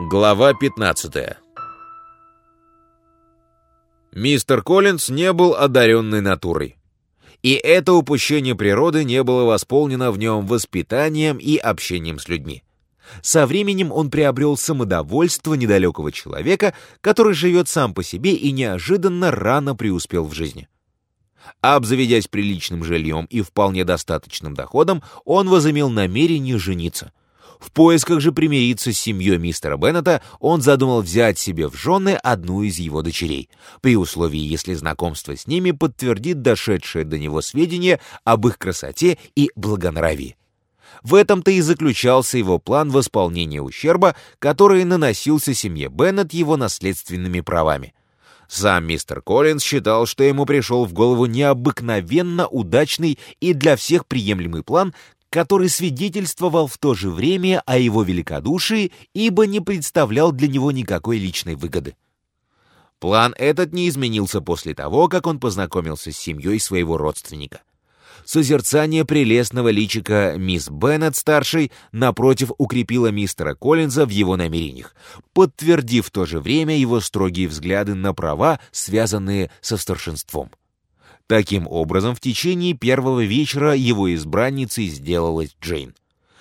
Глава 15 Мистер Коллинз не был одаренной натурой. И это упущение природы не было восполнено в нем воспитанием и общением с людьми. Со временем он приобрел самодовольство недалекого человека, который живет сам по себе и неожиданно рано преуспел в жизни. Обзаведясь приличным жильем и вполне достаточным доходом, он возымел намерение жениться — в поисках же примириться с семьей мистера Беннета он задумал взять себе в жены одну из его дочерей, при условии, если знакомство с ними подтвердит дошедшее до него сведения об их красоте и благонравии. В этом-то и заключался его план восполнения ущерба, который наносился семье Беннет его наследственными правами. Сам мистер Коллинз считал, что ему пришел в голову необыкновенно удачный и для всех приемлемый план, который свидетельствовал в то же время о его великодушии, ибо не представлял для него никакой личной выгоды. План этот не изменился после того, как он познакомился с семьей своего родственника. Созерцание прелестного личика мисс Беннет-старшей, напротив, укрепило мистера Коллинза в его намерениях, подтвердив в то же время его строгие взгляды на права, связанные со старшинством. Таким образом, в течение первого вечера его избранницей сделалась Джейн.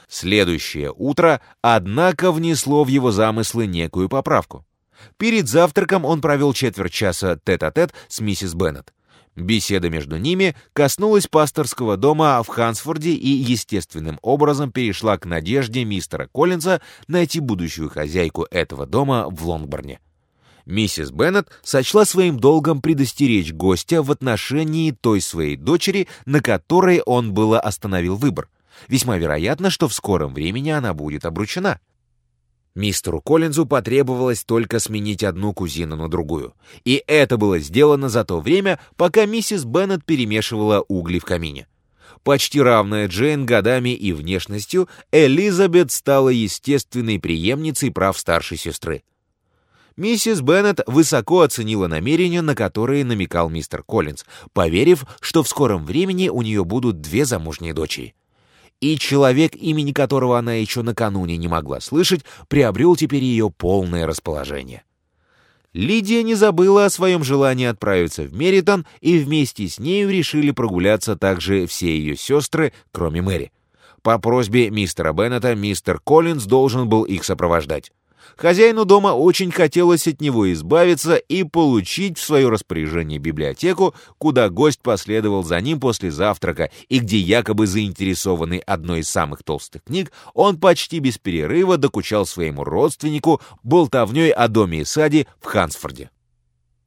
Следующее утро, однако, внесло в его замыслы некую поправку. Перед завтраком он провел четверть часа тет-а-тет -тет с миссис Беннет. Беседа между ними коснулась пасторского дома в Хансфорде и естественным образом перешла к надежде мистера Коллинза найти будущую хозяйку этого дома в Лонгборне. Миссис Беннет сочла своим долгом предостеречь гостя в отношении той своей дочери, на которой он было остановил выбор. Весьма вероятно, что в скором времени она будет обручена. Мистеру Коллинзу потребовалось только сменить одну кузину на другую. И это было сделано за то время, пока миссис Беннет перемешивала угли в камине. Почти равная Джейн годами и внешностью, Элизабет стала естественной преемницей прав старшей сестры. Миссис Беннет высоко оценила намерения, на которые намекал мистер Коллинз, поверив, что в скором времени у нее будут две замужние дочери. И человек, имени которого она еще накануне не могла слышать, приобрел теперь ее полное расположение. Лидия не забыла о своем желании отправиться в Меритон, и вместе с нею решили прогуляться также все ее сестры, кроме Мэри. По просьбе мистера Беннета мистер Коллинз должен был их сопровождать. Хозяину дома очень хотелось от него избавиться и получить в свое распоряжение библиотеку, куда гость последовал за ним после завтрака и где якобы заинтересованный одной из самых толстых книг, он почти без перерыва докучал своему родственнику болтовней о доме и саде в Хансфорде.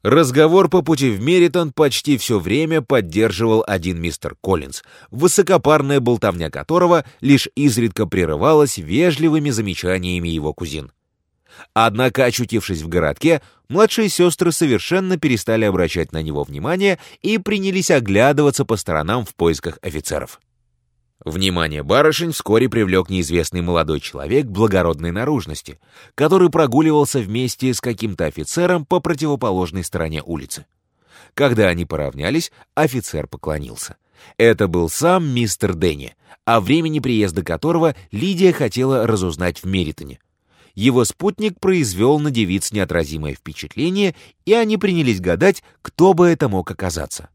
Разговор по пути в Меритон почти все время поддерживал один мистер Коллинз, высокопарная болтовня которого лишь изредка прерывалась вежливыми замечаниями его кузин. Однако, очутившись в городке, младшие сестры совершенно перестали обращать на него внимание и принялись оглядываться по сторонам в поисках офицеров. Внимание барышень вскоре привлек неизвестный молодой человек благородной наружности, который прогуливался вместе с каким-то офицером по противоположной стороне улицы. Когда они поравнялись, офицер поклонился. Это был сам мистер Дэнни, о времени приезда которого Лидия хотела разузнать в Меритоне его спутник произвел на девиц неотразимое впечатление, и они принялись гадать, кто бы это мог оказаться.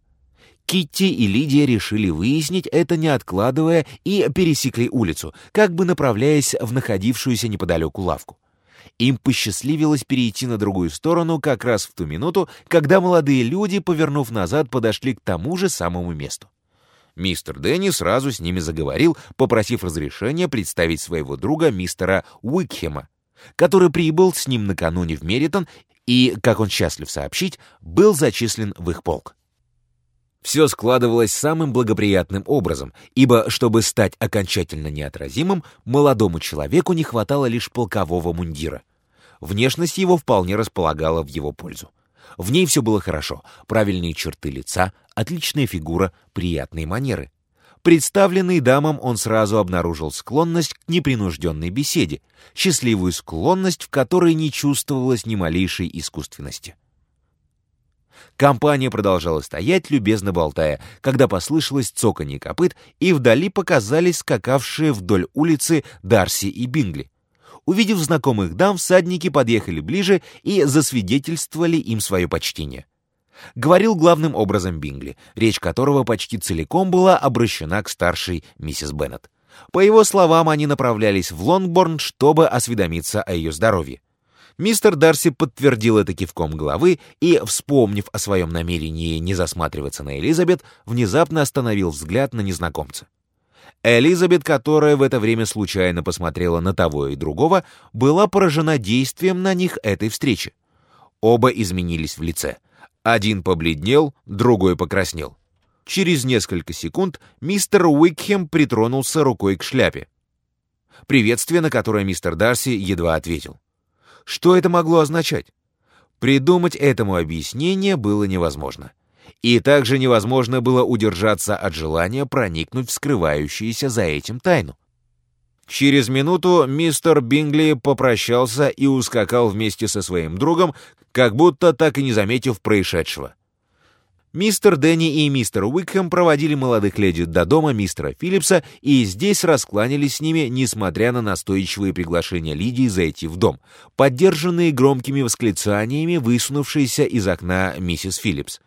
Китти и Лидия решили выяснить это, не откладывая, и пересекли улицу, как бы направляясь в находившуюся неподалеку лавку. Им посчастливилось перейти на другую сторону как раз в ту минуту, когда молодые люди, повернув назад, подошли к тому же самому месту. Мистер Дэнни сразу с ними заговорил, попросив разрешения представить своего друга мистера Уикхема, который прибыл с ним накануне в Меритон и, как он счастлив сообщить, был зачислен в их полк. Все складывалось самым благоприятным образом, ибо, чтобы стать окончательно неотразимым, молодому человеку не хватало лишь полкового мундира. Внешность его вполне располагала в его пользу. В ней все было хорошо, правильные черты лица, отличная фигура, приятные манеры. Представленный дамам он сразу обнаружил склонность к непринужденной беседе, счастливую склонность, в которой не чувствовалось ни малейшей искусственности. Компания продолжала стоять, любезно болтая, когда послышалось цоканье копыт, и вдали показались скакавшие вдоль улицы Дарси и Бингли. Увидев знакомых дам, всадники подъехали ближе и засвидетельствовали им свое почтение. Говорил главным образом Бингли, речь которого почти целиком была обращена к старшей миссис Беннет. По его словам, они направлялись в Лонгборн, чтобы осведомиться о ее здоровье. Мистер Дарси подтвердил это кивком головы и, вспомнив о своем намерении не засматриваться на Элизабет, внезапно остановил взгляд на незнакомца. Элизабет, которая в это время случайно посмотрела на того и другого, была поражена действием на них этой встречи. Оба изменились в лице. Один побледнел, другой покраснел. Через несколько секунд мистер Уикхем притронулся рукой к шляпе. Приветствие, на которое мистер Дарси едва ответил. Что это могло означать? Придумать этому объяснение было невозможно. И также невозможно было удержаться от желания проникнуть в скрывающуюся за этим тайну. Через минуту мистер Бингли попрощался и ускакал вместе со своим другом, как будто так и не заметив происшедшего. Мистер Дэнни и мистер Уикхэм проводили молодых леди до дома мистера Филлипса и здесь раскланялись с ними, несмотря на настойчивые приглашения Лидии зайти в дом, поддержанные громкими восклицаниями, высунувшейся из окна миссис Филлипс.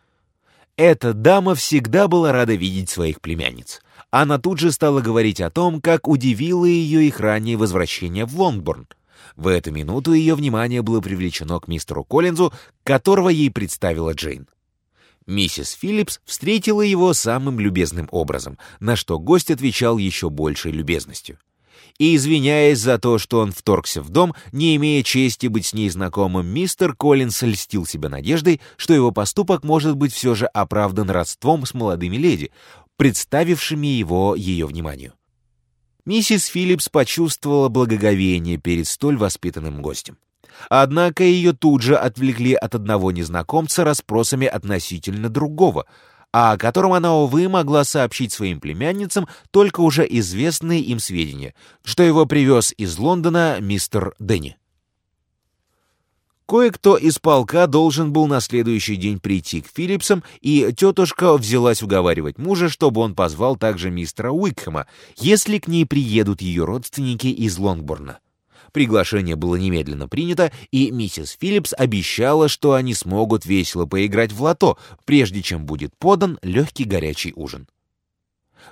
Эта дама всегда была рада видеть своих племянниц. Она тут же стала говорить о том, как удивило ее их раннее возвращение в Лонгборн. В эту минуту ее внимание было привлечено к мистеру Коллинзу, которого ей представила Джейн. Миссис Филлипс встретила его самым любезным образом, на что гость отвечал еще большей любезностью. И, извиняясь за то, что он вторгся в дом, не имея чести быть с ней знакомым, мистер Коллинс льстил себя надеждой, что его поступок может быть все же оправдан родством с молодыми леди, представившими его ее вниманию. Миссис Филлипс почувствовала благоговение перед столь воспитанным гостем. Однако ее тут же отвлекли от одного незнакомца расспросами относительно другого, о котором она, увы, могла сообщить своим племянницам только уже известные им сведения, что его привез из Лондона мистер Дэнни. Кое-кто из полка должен был на следующий день прийти к Филлипсам, и тетушка взялась уговаривать мужа, чтобы он позвал также мистера Уикхэма, если к ней приедут ее родственники из Лонгборна. Приглашение было немедленно принято, и миссис Филлипс обещала, что они смогут весело поиграть в лото, прежде чем будет подан легкий горячий ужин.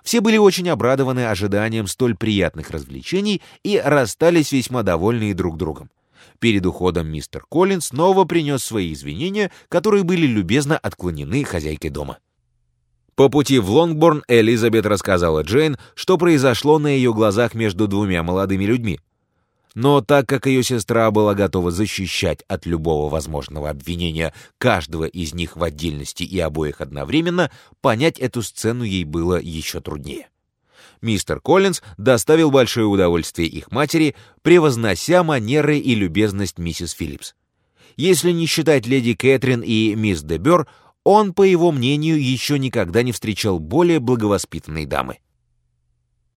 Все были очень обрадованы ожиданием столь приятных развлечений и расстались весьма довольны друг другом. Перед уходом мистер Коллинз снова принес свои извинения, которые были любезно отклонены хозяйкой дома. По пути в Лонгборн Элизабет рассказала Джейн, что произошло на ее глазах между двумя молодыми людьми. Но так как ее сестра была готова защищать от любого возможного обвинения каждого из них в отдельности и обоих одновременно, понять эту сцену ей было еще труднее. Мистер Коллинз доставил большое удовольствие их матери, превознося манеры и любезность миссис Филлипс. Если не считать леди Кэтрин и мисс Дебер, он, по его мнению, еще никогда не встречал более благовоспитанной дамы.